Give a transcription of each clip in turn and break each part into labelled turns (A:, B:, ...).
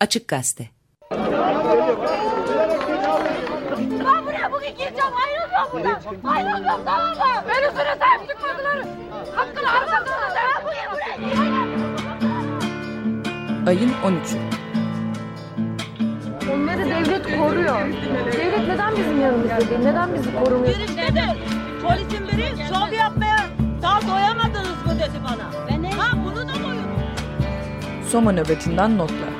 A: Açık Gazete Ben
B: buraya bugün gireceğim ayrılmıyorum buradan. Ayrılmıyorum tamam mı? Beni süre sahip çıkmadılar. Hakkını arsadılar. Ben bugün buraya gireceğim.
A: Ayın 13'ü
C: Onları devlet koruyor. Devlet neden bizim yanımızda değil? Neden bizi korumuyor?
D: Giriştedir. Polisin biri şov yapmaya daha doyamadınız mı dedi bana. Ben ha bunu da koyun.
A: Soma nöbetinden notlar.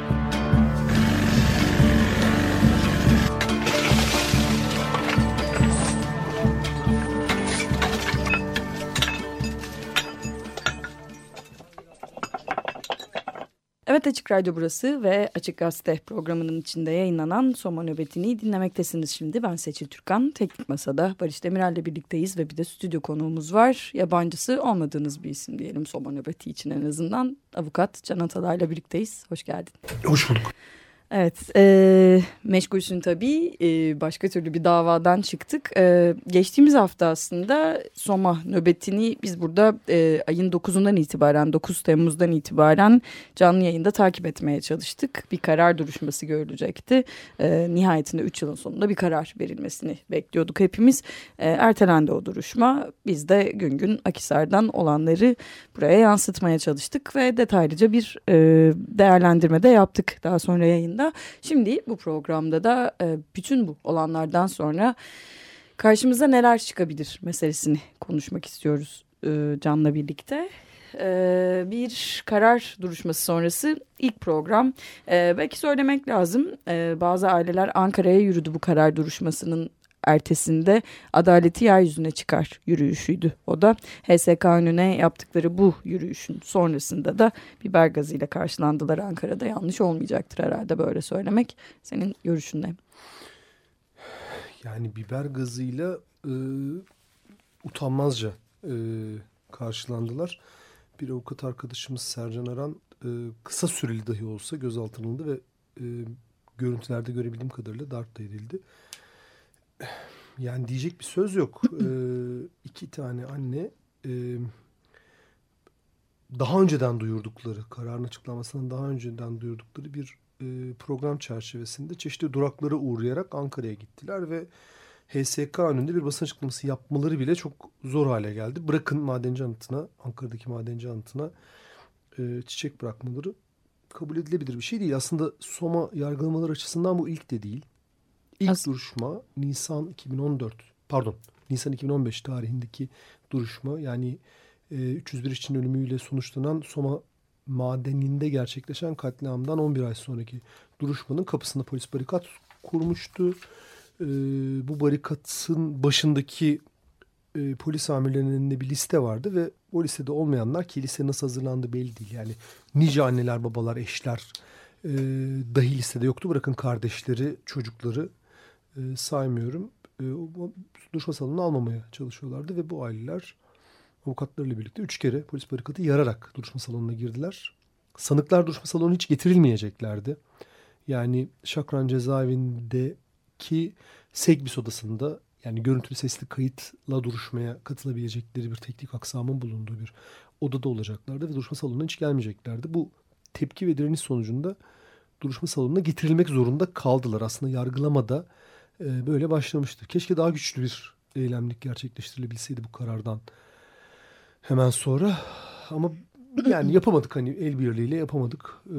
A: Evet Açık Radyo burası ve Açık Gazete programının içinde yayınlanan Soma Nöbeti'ni dinlemektesiniz şimdi. Ben Seçil Türkan. Teknik Masa'da Barış Demirel'le birlikteyiz ve bir de stüdyo konuğumuz var. Yabancısı olmadığınız bir isim diyelim Soma Nöbeti için en azından. Avukat Can Atalay'la birlikteyiz. Hoş geldin.
E: Hoş bulduk.
A: Evet, e, meşgulsün tabii. E, başka türlü bir davadan çıktık. E, geçtiğimiz hafta aslında Soma nöbetini biz burada e, ayın 9'undan itibaren, 9 Temmuz'dan itibaren canlı yayında takip etmeye çalıştık. Bir karar duruşması görülecekti. E, nihayetinde 3 yılın sonunda bir karar verilmesini bekliyorduk hepimiz. E, ertelendi o duruşma. Biz de gün gün Akisar'dan olanları buraya yansıtmaya çalıştık ve detaylıca bir e, değerlendirme de yaptık daha sonra yayında yayında. Şimdi bu programda da e, bütün bu olanlardan sonra karşımıza neler çıkabilir meselesini konuşmak istiyoruz e, Can'la birlikte. E, bir karar duruşması sonrası ilk program. E, belki söylemek lazım bazı aileler Ankara'ya yürüdü bu karar duruşmasının ertesinde adaleti yeryüzüne çıkar yürüyüşüydü. O da HSK önüne yaptıkları bu yürüyüşün sonrasında da biber gazıyla karşılandılar Ankara'da. Yanlış olmayacaktır herhalde böyle söylemek. Senin görüşün ne?
E: Yani biber gazıyla e, utanmazca e, karşılandılar. Bir avukat arkadaşımız Sercan Aran e, kısa süreli dahi olsa gözaltına alındı ve e, görüntülerde görebildiğim kadarıyla darp da edildi. Yani diyecek bir söz yok. ee, iki tane anne e, daha önceden duyurdukları, kararın açıklamasının daha önceden duyurdukları bir e, program çerçevesinde çeşitli duraklara uğrayarak Ankara'ya gittiler ve HSK önünde bir basın açıklaması yapmaları bile çok zor hale geldi. Bırakın madenci anıtına, Ankara'daki madenci anıtına e, çiçek bırakmaları kabul edilebilir bir şey değil. Aslında Soma yargılamalar açısından bu ilk de değil. İlk As duruşma Nisan 2014 pardon Nisan 2015 tarihindeki duruşma yani e, 301 için ölümüyle sonuçlanan Soma madeninde gerçekleşen katliamdan 11 ay sonraki duruşmanın kapısında polis barikat kurmuştu. E, bu barikatın başındaki e, polis amirlerinin elinde bir liste vardı ve o listede olmayanlar ki liste nasıl hazırlandı belli değil. Yani nice anneler, babalar, eşler e, dahi listede yoktu. Bırakın kardeşleri, çocukları e, saymıyorum. E, duruşma salonunu almamaya çalışıyorlardı ve bu aileler avukatlarıyla birlikte üç kere polis barikatı yararak duruşma salonuna girdiler. Sanıklar duruşma salonu hiç getirilmeyeceklerdi. Yani Şakran cezaevindeki Segbis odasında yani görüntülü sesli kayıtla duruşmaya katılabilecekleri bir teknik aksamın bulunduğu bir odada olacaklardı ve duruşma salonuna hiç gelmeyeceklerdi. Bu tepki ve direniş sonucunda duruşma salonuna getirilmek zorunda kaldılar. Aslında yargılamada e, böyle başlamıştı. Keşke daha güçlü bir eylemlik gerçekleştirilebilseydi bu karardan hemen sonra. Ama yani yapamadık hani el birliğiyle yapamadık. Ee,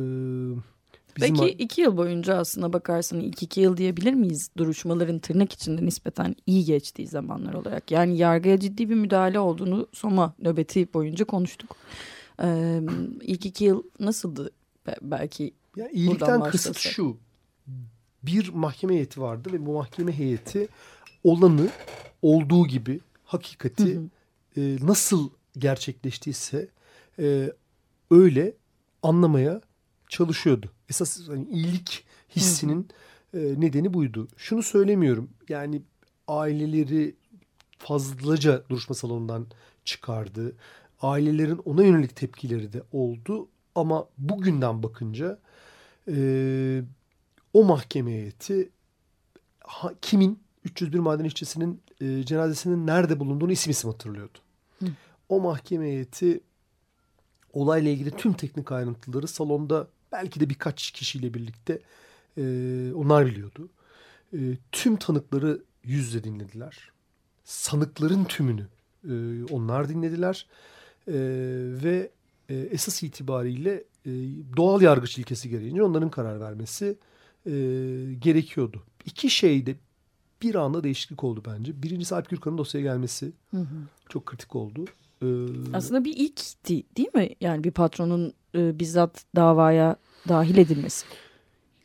A: bizim Peki iki yıl boyunca aslında bakarsan ilk iki yıl diyebilir miyiz duruşmaların tırnak içinde nispeten iyi geçtiği zamanlar olarak? Yani yargıya ciddi bir müdahale olduğunu Soma nöbeti boyunca konuştuk. Ee, ilk iki yıl nasıldı belki?
E: Ya iyilikten kısıt şu bir mahkeme heyeti vardı ve bu mahkeme heyeti olanı olduğu gibi hakikati hı hı. E, nasıl gerçekleştiyse e, öyle anlamaya çalışıyordu. Esas hani iyilik hissinin hı hı. E, nedeni buydu. Şunu söylemiyorum yani aileleri fazlaca duruşma salonundan çıkardı. Ailelerin ona yönelik tepkileri de oldu ama bugünden bakınca e, o mahkeme heyeti ha, kimin 301 maden işçisinin e, cenazesinin nerede bulunduğunu isim isim hatırlıyordu. Hı. O mahkeme heyeti olayla ilgili tüm teknik ayrıntıları salonda belki de birkaç kişiyle birlikte e, onlar biliyordu. E, tüm tanıkları yüzle dinlediler. Sanıkların tümünü e, onlar dinlediler. E, ve e, esas itibariyle e, doğal yargıç ilkesi gereğince onların karar vermesi e, gerekiyordu. İki şeyde bir anda değişiklik oldu bence. Birincisi Alp Gürkan'ın dosyaya gelmesi
A: Hı hı.
E: çok kritik oldu. Ee,
A: Aslında bir ilkti değil mi? Yani bir patronun e, bizzat davaya dahil edilmesi.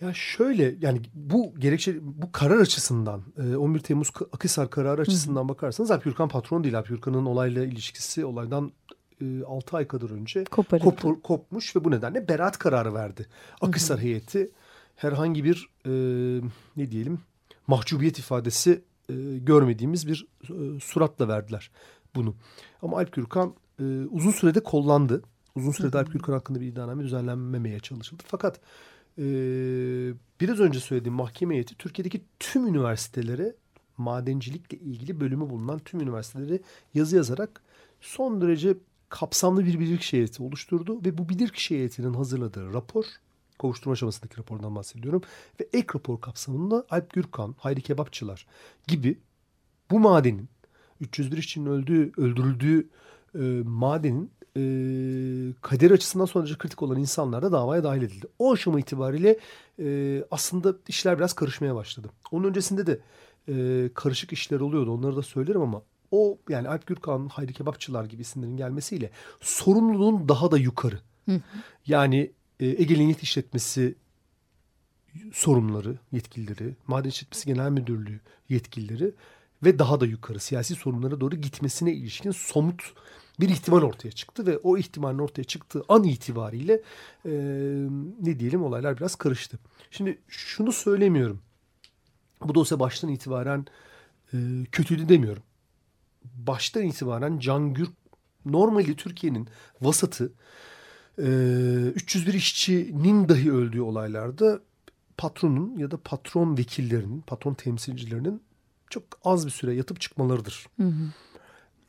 E: Ya şöyle yani bu gerekçe bu karar açısından e, 11 Temmuz Akhisar kararı açısından bakarsanız Alp Gürkan patron değil. Alp Gürkan'ın olayla ilişkisi olaydan e, 6 ay kadar önce kopur, kopmuş ve bu nedenle beraat kararı verdi. Akhisar heyeti herhangi bir e, ne diyelim mahcubiyet ifadesi e, görmediğimiz bir e, suratla verdiler bunu. Ama Alp Gürkan e, uzun sürede kollandı. Uzun sürede Alp Gürkan hakkında bir iddianame düzenlenmemeye çalışıldı. Fakat e, biraz önce söylediğim mahkeme heyeti Türkiye'deki tüm üniversitelere madencilikle ilgili bölümü bulunan tüm üniversitelere yazı yazarak son derece kapsamlı bir bilirkişi heyeti oluşturdu ve bu bilirkişi heyetinin hazırladığı rapor kovuşturma aşamasındaki rapordan bahsediyorum ve ek rapor kapsamında Alp Gürkan, Hayri Kebapçılar gibi bu madenin 301 işçinin öldüğü, öldürüldüğü e, madenin e, kader açısından son derece kritik olan insanlar da davaya dahil edildi. O aşama itibariyle e, aslında işler biraz karışmaya başladı. Onun öncesinde de e, karışık işler oluyordu. Onları da söylerim ama o yani Alp Gürkan, Hayri Kebapçılar gibi isimlerin gelmesiyle sorumluluğun daha da yukarı. Yani Ege Lignit İşletmesi sorumluları, yetkilileri, Maden İşletmesi Genel Müdürlüğü yetkilileri ve daha da yukarı siyasi sorunlara doğru gitmesine ilişkin somut bir ihtimal ortaya çıktı ve o ihtimalin ortaya çıktığı an itibariyle e, ne diyelim olaylar biraz karıştı. Şimdi şunu söylemiyorum. Bu dosya baştan itibaren e, kötüydü demiyorum. Baştan itibaren Can Gür normali Türkiye'nin vasatı e, 301 işçinin dahi öldüğü olaylarda patronun ya da patron vekillerinin, patron temsilcilerinin çok az bir süre yatıp çıkmalarıdır.
A: Hı hı.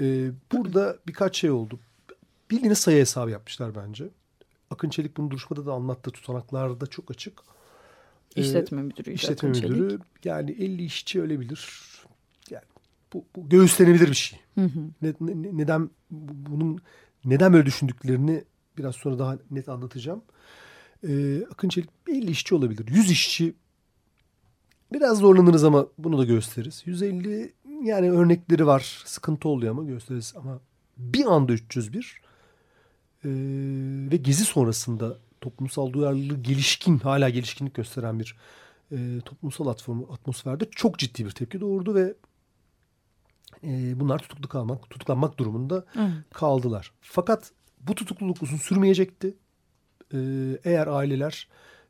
E: Ee, burada birkaç şey oldu. Bildiğiniz sayı hesabı yapmışlar bence. Akın Çelik bunu duruşmada da anlattı. Tutanaklarda çok açık. Ee,
A: İşletme müdürüydü.
E: İşletme
A: Akın Çelik.
E: müdürü yani 50 işçi ölebilir. Yani bu, bu göğüslenebilir bir şey.
A: Hı hı.
E: Ne- ne- neden bu- bunun neden böyle düşündüklerini biraz sonra daha net anlatacağım. Ee, Akın Çelik 50 işçi olabilir. 100 işçi biraz zorlanırız ama bunu da gösteririz. 150 yani örnekleri var. Sıkıntı oluyor ama gösteririz. Ama bir anda 301 ee, ve gezi sonrasında toplumsal duyarlılığı gelişkin, hala gelişkinlik gösteren bir e, toplumsal atform, atmosferde çok ciddi bir tepki doğurdu ve e, bunlar tutuklu kalmak, tutuklanmak durumunda
A: Evet.
E: kaldılar. Fakat bu tutukluluk uzun sürmeyecekti. E, eğer aileler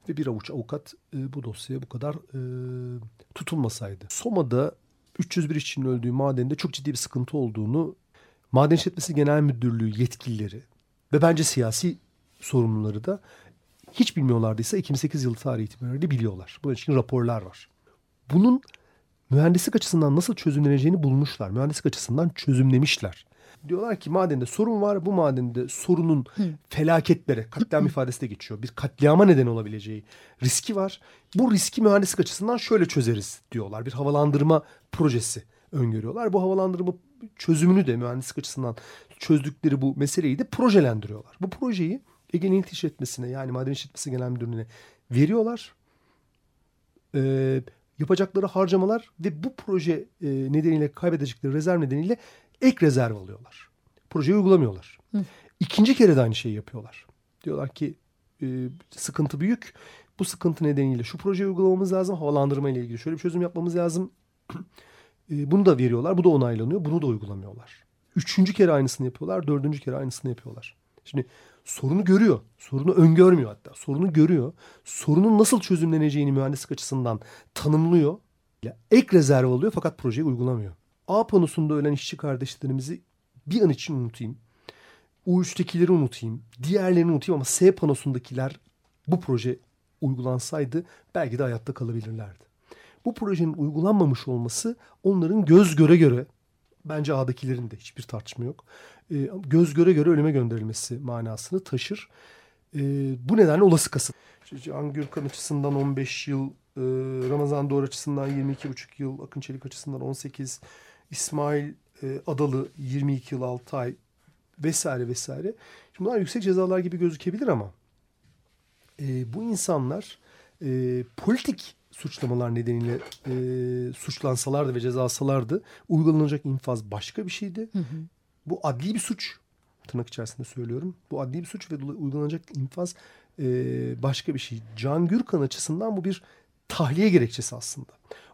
E: ve bir avuç avukat e, bu dosyaya bu kadar e, tutulmasaydı. Soma'da 301 işçinin öldüğü madende çok ciddi bir sıkıntı olduğunu Maden İşletmesi Genel Müdürlüğü yetkilileri ve bence siyasi sorumluları da hiç bilmiyorlardıysa 2008 yılı tarihi itibariyle biliyorlar. Bunun için raporlar var. Bunun mühendislik açısından nasıl çözümleneceğini bulmuşlar. Mühendislik açısından çözümlemişler. Diyorlar ki madende sorun var. Bu madende sorunun felaketlere, katliam ifadesi de geçiyor. Bir katliama neden olabileceği riski var. Bu riski mühendislik açısından şöyle çözeriz diyorlar. Bir havalandırma projesi öngörüyorlar. Bu havalandırma çözümünü de mühendislik açısından çözdükleri bu meseleyi de projelendiriyorlar. Bu projeyi Ege Lignit İşletmesi'ne yani Maden İşletmesi Genel Müdürlüğü'ne veriyorlar. Ee, yapacakları harcamalar ve bu proje e, nedeniyle kaybedecekleri rezerv nedeniyle ek rezerv alıyorlar. Projeyi uygulamıyorlar. İkinci kere de aynı şeyi yapıyorlar. Diyorlar ki e, sıkıntı büyük. Bu sıkıntı nedeniyle şu projeyi uygulamamız lazım. Havalandırma ile ilgili şöyle bir çözüm yapmamız lazım. E, bunu da veriyorlar. Bu da onaylanıyor. Bunu da uygulamıyorlar. Üçüncü kere aynısını yapıyorlar. Dördüncü kere aynısını yapıyorlar. Şimdi sorunu görüyor. Sorunu öngörmüyor hatta. Sorunu görüyor. Sorunun nasıl çözümleneceğini mühendislik açısından tanımlıyor. Ek rezerv alıyor fakat projeyi uygulamıyor. A panosunda ölen işçi kardeşlerimizi bir an için unutayım. U3'tekileri unutayım. Diğerlerini unutayım ama S panosundakiler bu proje uygulansaydı belki de hayatta kalabilirlerdi. Bu projenin uygulanmamış olması onların göz göre göre bence A'dakilerin de hiçbir tartışma yok. e, göz göre göre ölüme gönderilmesi manasını taşır. E, bu nedenle olası kasıt. Can Gürkan açısından 15 yıl, e, Ramazan Doğru açısından 22,5 yıl, Akın Çelik açısından 18, İsmail e, Adalı 22 yıl 6 ay vesaire vesaire. Şimdi bunlar yüksek cezalar gibi gözükebilir ama e, bu insanlar e, politik suçlamalar nedeniyle e, suçlansalardı ve cezasalardı uygulanacak infaz başka bir şeydi. Hı hı. Bu adli bir suç tırnak içerisinde söylüyorum. Bu adli bir suç ve uygulanacak infaz e, başka bir şey. Can Gürkan açısından bu bir tahliye gerekçesi aslında.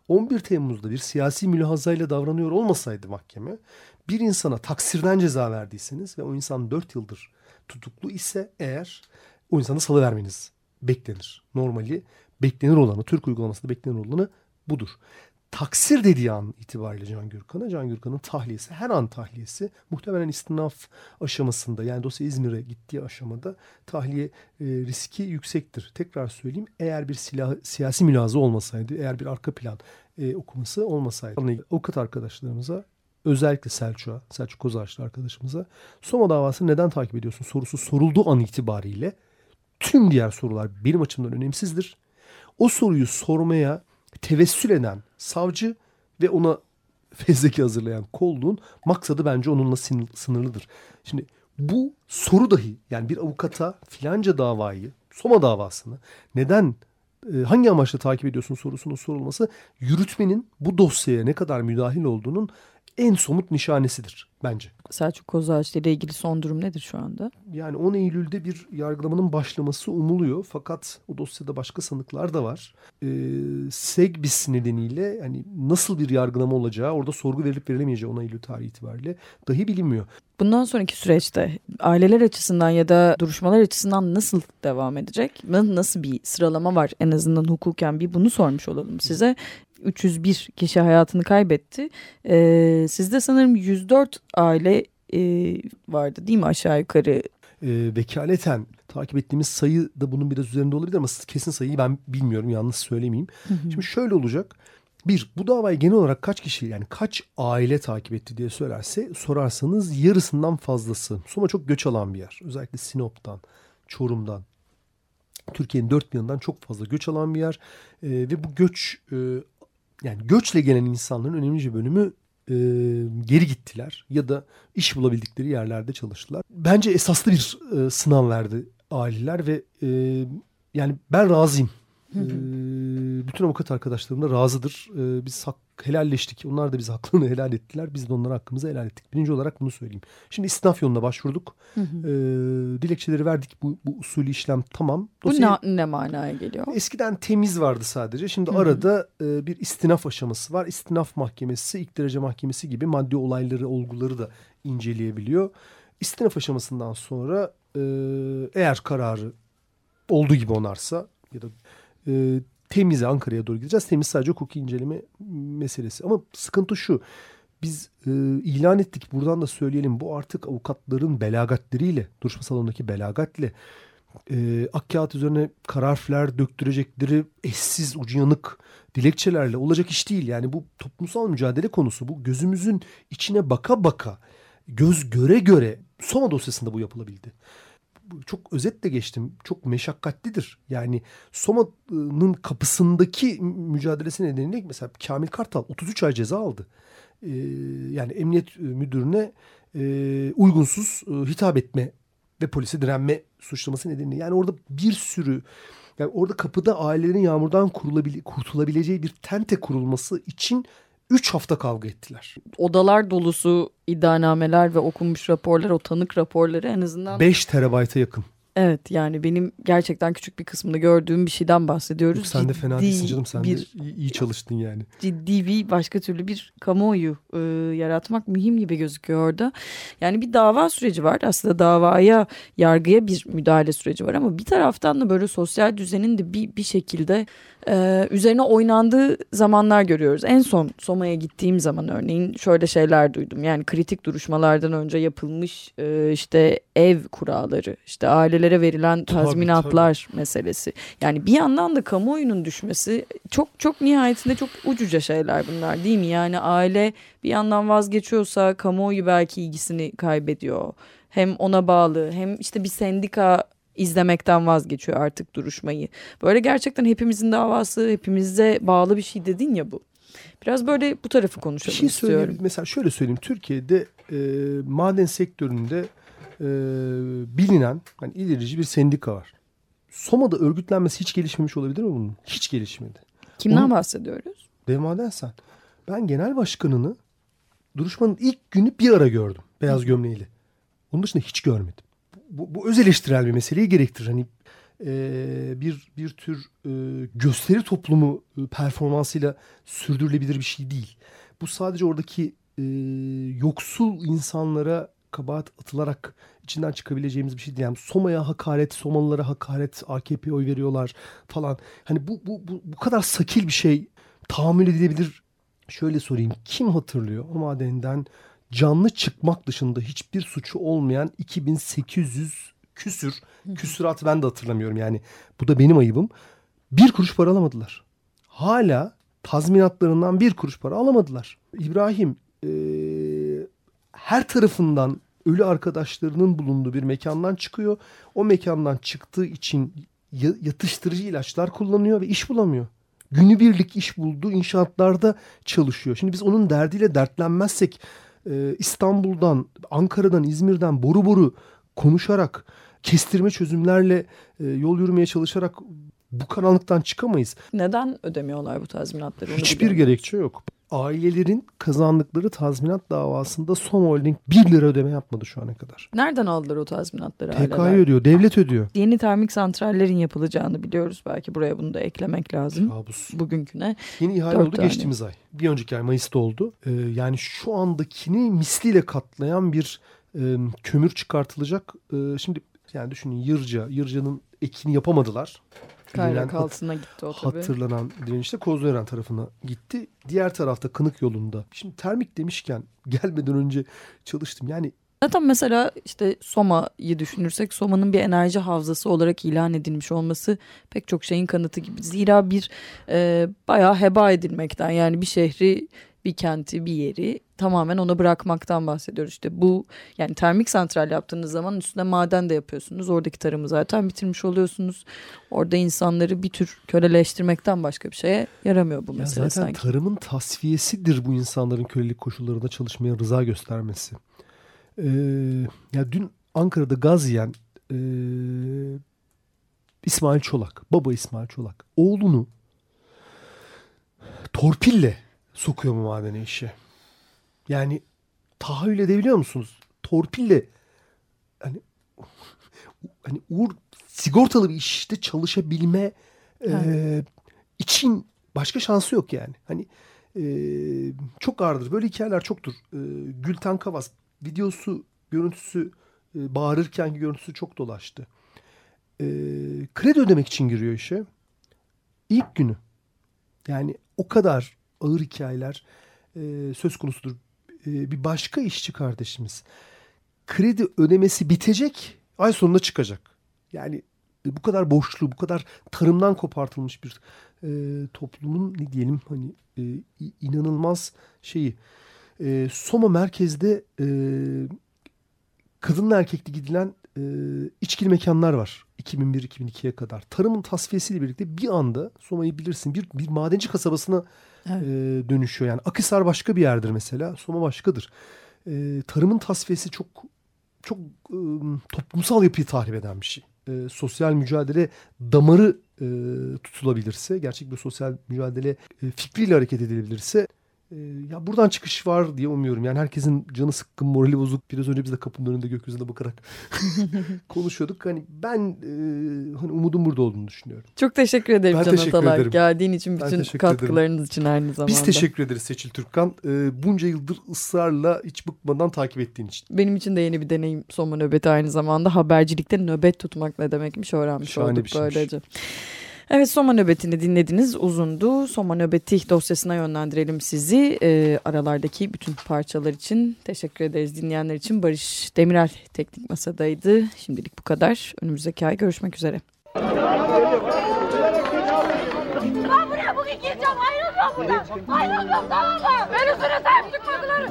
E: 11 Temmuz'da bir siyasi mülahazayla davranıyor olmasaydı mahkeme bir insana taksirden ceza verdiyseniz ve o insan 4 yıldır tutuklu ise eğer o insanı salıvermeniz beklenir. Normali beklenir olanı, Türk uygulamasında beklenir olanı budur. Taksir dediği an itibariyle Can Gürkan'a, Can Gürkan'ın tahliyesi, her an tahliyesi muhtemelen istinaf aşamasında yani dosya İzmir'e gittiği aşamada tahliye e, riski yüksektir. Tekrar söyleyeyim eğer bir silah, siyasi mülazı olmasaydı, eğer bir arka plan e, okuması olmasaydı. Avukat arkadaşlarımıza özellikle Selçuk'a, Selçuk Kozağaçlı arkadaşımıza Soma davasını neden takip ediyorsun sorusu sorulduğu an itibariyle tüm diğer sorular benim açımdan önemsizdir. O soruyu sormaya tevessül eden savcı ve ona fezleke hazırlayan kolluğun maksadı bence onunla sınırlıdır. Şimdi bu soru dahi yani bir avukata filanca davayı, Soma davasını neden e, hangi amaçla takip ediyorsun sorusunun sorulması yürütmenin bu dosyaya ne kadar müdahil olduğunun en somut nişanesidir bence.
A: Selçuk Kozağaçlı ile ilgili son durum nedir şu anda?
E: Yani 10 Eylül'de bir yargılamanın başlaması umuluyor. Fakat o dosyada başka sanıklar da var. Ee, Segbis nedeniyle yani nasıl bir yargılama olacağı orada sorgu verilip verilemeyeceği 10 Eylül tarihi itibariyle dahi bilinmiyor.
A: Bundan sonraki süreçte aileler açısından ya da duruşmalar açısından nasıl devam edecek? Nasıl bir sıralama var en azından hukuken bir bunu sormuş olalım size. 301 kişi hayatını kaybetti. Ee, sizde sanırım 104 aile e, vardı değil mi aşağı yukarı?
E: E, vekaleten takip ettiğimiz sayı da bunun biraz üzerinde olabilir ama kesin sayıyı ben bilmiyorum yanlış söylemeyeyim. Hı hı. Şimdi şöyle olacak. Bir, bu davayı genel olarak kaç kişi yani kaç aile takip etti diye söylerse sorarsanız yarısından fazlası. Soma çok göç alan bir yer. Özellikle Sinop'tan, Çorum'dan, Türkiye'nin dört bir yanından çok fazla göç alan bir yer. E, ve bu göç e, yani göçle gelen insanların önemli bir bölümü e, geri gittiler ya da iş bulabildikleri yerlerde çalıştılar. Bence esaslı bir e, sınav verdi aileler ve e, yani ben razıyım. Hı hı. E, bütün avukat arkadaşlarım da razıdır. E, biz hak, helalleştik. Onlar da bize haklarını helal ettiler. Biz de onlara hakkımızı helal ettik. Birinci olarak bunu söyleyeyim. Şimdi istinaf yoluna başvurduk. Hı hı. E, dilekçeleri verdik. Bu, bu usulü işlem tamam.
A: Dosyayı, bu ne, ne manaya geliyor?
E: Eskiden temiz vardı sadece. Şimdi hı hı. arada e, bir istinaf aşaması var. İstinaf mahkemesi, ilk derece mahkemesi gibi maddi olayları, olguları da inceleyebiliyor. İstinaf aşamasından sonra e, eğer kararı olduğu gibi onarsa ya da e, temize Ankara'ya doğru gideceğiz. Temiz sadece hukuki inceleme meselesi. Ama sıkıntı şu. Biz e, ilan ettik buradan da söyleyelim. Bu artık avukatların belagatleriyle, duruşma salonundaki belagatle e, ak kağıt üzerine kararfler döktürecekleri eşsiz ucu yanık dilekçelerle olacak iş değil. Yani bu toplumsal mücadele konusu. Bu gözümüzün içine baka baka göz göre göre Soma dosyasında bu yapılabildi çok özetle geçtim. Çok meşakkatlidir. Yani Soma'nın kapısındaki mücadelesi nedeniyle mesela Kamil Kartal 33 ay ceza aldı. Ee, yani emniyet müdürüne e, uygunsuz e, hitap etme ve polise direnme suçlaması nedeniyle. Yani orada bir sürü yani orada kapıda ailelerin yağmurdan kurtulabileceği bir tente kurulması için 3 hafta kavga ettiler.
A: Odalar dolusu iddianameler ve okunmuş raporlar, o tanık raporları en azından...
E: 5 terabayta yakın.
A: Evet yani benim gerçekten küçük bir kısmını gördüğüm bir şeyden bahsediyoruz. Yok,
E: sen de fena değilsin canım sen bir, de iyi çalıştın yani.
A: Ciddi bir başka türlü bir kamuoyu e, yaratmak mühim gibi gözüküyor orada. Yani bir dava süreci var aslında davaya yargıya bir müdahale süreci var ama bir taraftan da böyle sosyal düzenin de bir, bir şekilde e, üzerine oynandığı zamanlar görüyoruz. En son Soma'ya gittiğim zaman örneğin şöyle şeyler duydum. Yani kritik duruşmalardan önce yapılmış e, işte ev kuralları, işte ailelere verilen tazminatlar tabii, tabii. meselesi. Yani bir yandan da kamuoyunun düşmesi çok çok nihayetinde çok ucuca şeyler bunlar değil mi? Yani aile bir yandan vazgeçiyorsa kamuoyu belki ilgisini kaybediyor. Hem ona bağlı hem işte bir sendika izlemekten vazgeçiyor artık duruşmayı. Böyle gerçekten hepimizin davası, hepimize bağlı bir şey dedin ya bu. Biraz böyle bu tarafı
E: Bir
A: konuşalım
E: şey
A: istiyorum.
E: Mesela şöyle söyleyeyim. Türkiye'de e, maden sektöründe e, bilinen hani ilerici bir sendika var. Soma'da örgütlenmesi hiç gelişmemiş olabilir mi bunun? Hiç gelişmedi.
A: Kimden
E: Onun-
A: bahsediyoruz?
E: Dev Madensen. Ben genel başkanını duruşmanın ilk günü bir ara gördüm. Beyaz gömleğiyle. Onun dışında hiç görmedim. Bu, bu öz eleştirel bir meseleyi gerektirir. Hani e, bir bir tür e, gösteri toplumu e, performansıyla sürdürülebilir bir şey değil. Bu sadece oradaki e, yoksul insanlara kabahat atılarak içinden çıkabileceğimiz bir şey değil. Yani Soma'ya hakaret, Somalılara hakaret, AKP'ye oy veriyorlar falan. Hani bu, bu, bu, bu kadar sakil bir şey tahammül edilebilir. Şöyle sorayım. Kim hatırlıyor o madenden canlı çıkmak dışında hiçbir suçu olmayan 2800 küsür, küsürat ben de hatırlamıyorum yani. Bu da benim ayıbım. Bir kuruş para alamadılar. Hala tazminatlarından bir kuruş para alamadılar. İbrahim eee, her tarafından ölü arkadaşlarının bulunduğu bir mekandan çıkıyor. O mekandan çıktığı için ya- yatıştırıcı ilaçlar kullanıyor ve iş bulamıyor. Günübirlik iş buldu, inşaatlarda çalışıyor. Şimdi biz onun derdiyle dertlenmezsek e, İstanbul'dan, Ankara'dan, İzmir'den boru boru konuşarak, kestirme çözümlerle e, yol yürümeye çalışarak bu karanlıktan çıkamayız.
A: Neden ödemiyorlar bu tazminatları?
E: Hiçbir gerekçe yok. Ailelerin kazandıkları tazminat davasında Som Holding 1 lira ödeme yapmadı şu ana kadar.
A: Nereden aldılar o tazminatları aileler?
E: ödüyor, devlet ödüyor.
A: Yeni termik santrallerin yapılacağını biliyoruz. Belki buraya bunu da eklemek lazım.
E: Kabus.
A: Bugünküne.
E: Yeni ihale oldu
A: tane.
E: geçtiğimiz ay. Bir önceki ay Mayıs'ta oldu. Ee, yani şu andakini misliyle katlayan bir e, kömür çıkartılacak. Ee, şimdi yani düşünün Yırca, Yırca'nın ekini yapamadılar.
A: Kaynak
E: Bilinen,
A: altına gitti o tabii.
E: hatırlanan direnişte Kozluören tarafına gitti. Diğer tarafta Kınık yolunda. Şimdi termik demişken gelmeden önce çalıştım. Yani
A: Zaten mesela işte Soma'yı düşünürsek Soma'nın bir enerji havzası olarak ilan edilmiş olması pek çok şeyin kanıtı gibi. Zira bir e, bayağı heba edilmekten yani bir şehri bir kenti bir yeri tamamen ona bırakmaktan bahsediyoruz. İşte bu yani termik santral yaptığınız zaman üstüne maden de yapıyorsunuz. Oradaki tarımı zaten bitirmiş oluyorsunuz. Orada insanları bir tür köleleştirmekten başka bir şeye yaramıyor bu
E: Ya
A: mesele
E: zaten
A: sanki.
E: tarımın tasfiyesidir bu insanların kölelik koşullarında çalışmaya rıza göstermesi. Ee, ya dün Ankara'da gaz yiyen ee, İsmail Çolak, baba İsmail Çolak oğlunu torpille sokuyor mu madene işe? Yani tahayyül edebiliyor musunuz? Torpille hani hani Uğur sigortalı bir işte çalışabilme ee, için başka şansı yok yani. Hani e, çok ağırdır. Böyle hikayeler çoktur. E, Gülten Kavas videosu, görüntüsü e, bağırırkenki görüntüsü çok dolaştı. E, kredi ödemek için giriyor işe. İlk günü. Yani o kadar ağır hikayeler e, söz konusudur. E, bir başka işçi kardeşimiz kredi ödemesi bitecek ay sonunda çıkacak. Yani e, bu kadar boşluğu, bu kadar tarımdan kopartılmış bir e, toplumun ne diyelim hani e, inanılmaz şeyi. E, Soma merkezde e, kadınla erkekli gidilen e, içkili mekanlar var. 2001-2002'ye kadar. Tarımın tasfiyesiyle birlikte bir anda Soma'yı bilirsin bir, bir madenci kasabasına
A: Evet.
E: dönüşüyor. Yani Akhisar başka bir yerdir mesela. Soma başkadır. E, tarımın tasfiyesi çok çok e, toplumsal yapıyı tahrip eden bir şey. E, sosyal mücadele damarı e, tutulabilirse, gerçek bir sosyal mücadele e, fikriyle hareket edilebilirse e, ya buradan çıkış var diye umuyorum. Yani herkesin canı sıkkın, morali bozuk. Biraz önce biz de kapının önünde gökyüzüne bakarak konuşuyorduk. Hani ben e, hani umudum burada olduğunu düşünüyorum.
A: Çok teşekkür ederim
E: Ben
A: Can
E: teşekkür
A: Atalay.
E: ederim.
A: Geldiğin için bütün
E: teşekkür ederim.
A: katkılarınız için aynı zamanda.
E: Biz teşekkür ederiz Seçil Türkkan. E, bunca yıldır ısrarla hiç bıkmadan takip ettiğin için.
A: Benim için de yeni bir deneyim Soma nöbeti aynı zamanda. Habercilikte nöbet tutmak ne demekmiş öğrenmiş
E: Şahane
A: olduk
E: şeymiş.
A: böylece. Evet Soma nöbetini dinlediniz uzundu. Soma nöbeti dosyasına yönlendirelim sizi. Ee, aralardaki bütün parçalar için teşekkür ederiz dinleyenler için. Barış Demirel teknik masadaydı. Şimdilik bu kadar. Önümüzdeki ay görüşmek üzere.
B: Ben buraya bugün gireceğim ayrılmıyorum buradan. Ayrılmıyorum tamam mı? Ben üstüne sahip çıkmadılar.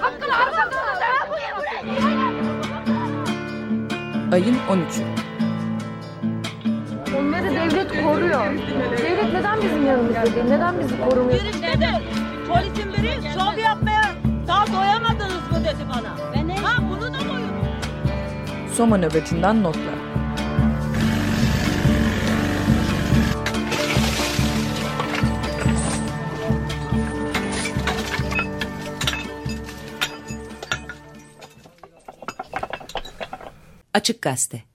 B: Hakkını aramadılar. Ben bugün buraya gireceğim.
A: Ayın 13'ü.
C: Devlet koruyor. Devlet neden bizim yanımızda değil? Neden bizi korumuyor?
A: Girişte de polisin biri şov yapmaya daha doyamadınız mı dedi bana. Ha bunu da koyun.
F: Soma nöbetinden notlar.
G: Açık Gazete